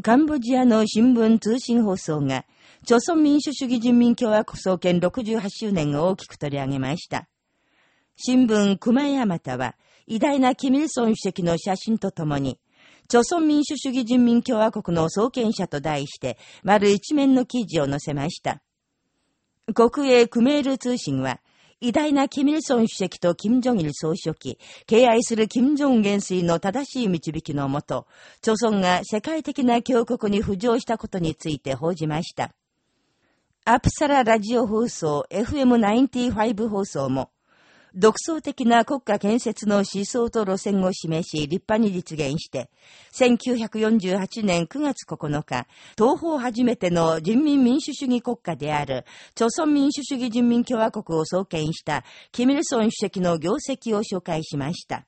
カンボジアの新聞通信放送が、朝鮮民主主義人民共和国創建68周年を大きく取り上げました。新聞熊山田は、偉大なキミルソン主席の写真とともに、朝鮮民主主義人民共和国の創建者と題して、丸一面の記事を載せました。国営クメール通信は、偉大なキミルソン主席とキム・ジョンイル総書記、敬愛するキム・ジョン元帥の正しい導きのもと、朝鮮が世界的な強国に浮上したことについて報じました。アプサララジオ放送 FM95 放送も、独創的な国家建設の思想と路線を示し立派に実現して、1948年9月9日、東方初めての人民民主主義国家である、朝鮮民主主義人民共和国を創建した、キミルソン主席の業績を紹介しました。